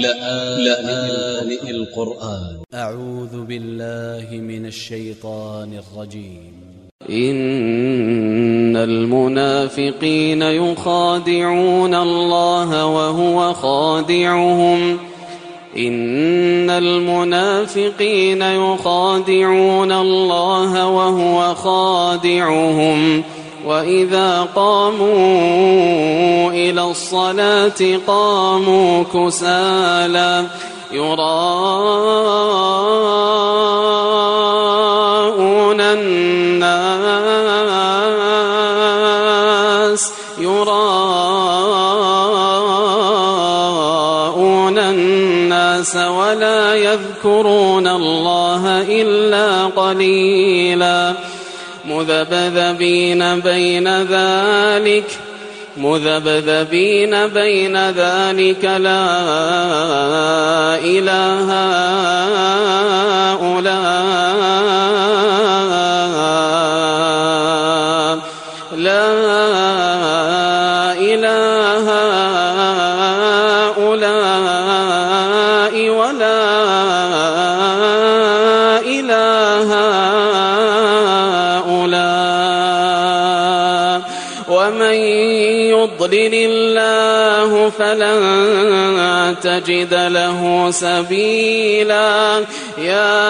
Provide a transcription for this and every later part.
لآن القرآن. أ ع و ذ ب ا ل ل ه من ا ل ش ي ط ا ن ا ل ج ي م إن المنافقين يخادعون الله وهو خادعهم. إن المنافقين يخادعون الله وهو خادعهم. وإذا قاموا إلى الصلاة قاموا كسالى يراءون الناس يراءون الناس ولا يذكرون الله إلا قليلاً مذبذبين بين ذلك مذبذبين بين ذلك لا إله هؤلاء لا إله هؤلاء ولا يضلل الله فلن تجد له سبيلا. يا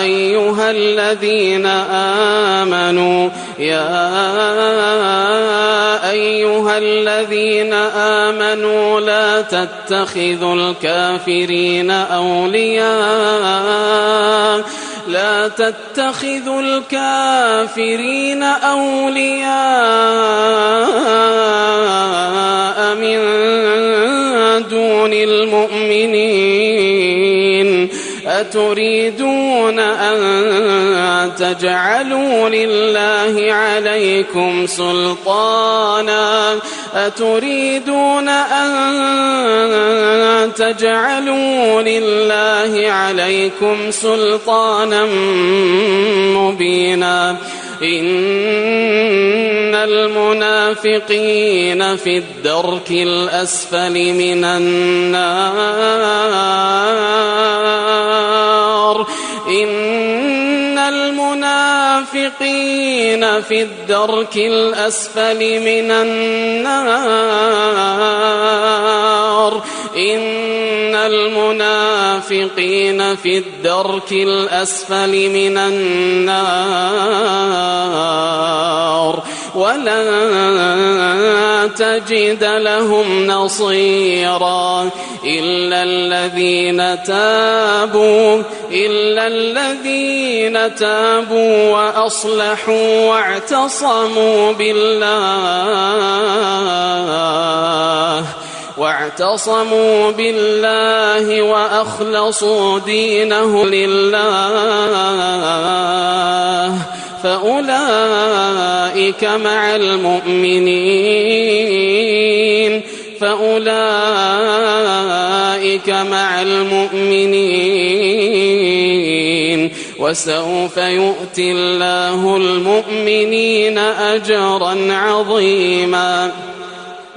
أيها الذين آمنوا يا أيها الذين آمنوا لا تتخذوا الكافرين أولياء. تتخذوا الكافرين أولياء من دون المؤمنين. أتريدون أن تجعلوا لله عليكم سلطانا؟ أتريدون أن تجعلوا لله عليكم سلطانا مبينا؟ إن المنافقين في الدرك الأسفل من النار. في الدرك الأسفل من النار. إن المنافقين في الدرك الأسفل من النار. ولن تجد لهم نصيرا إلا الذين تابوا إلا الذين تابوا وأصلحوا واعتصموا بالله واعتصموا بالله وأخلصوا دينه لله فأولئك مع المؤمنين فأولئك مع المؤمنين وسوف يؤتي الله المؤمنين أجرا عظيما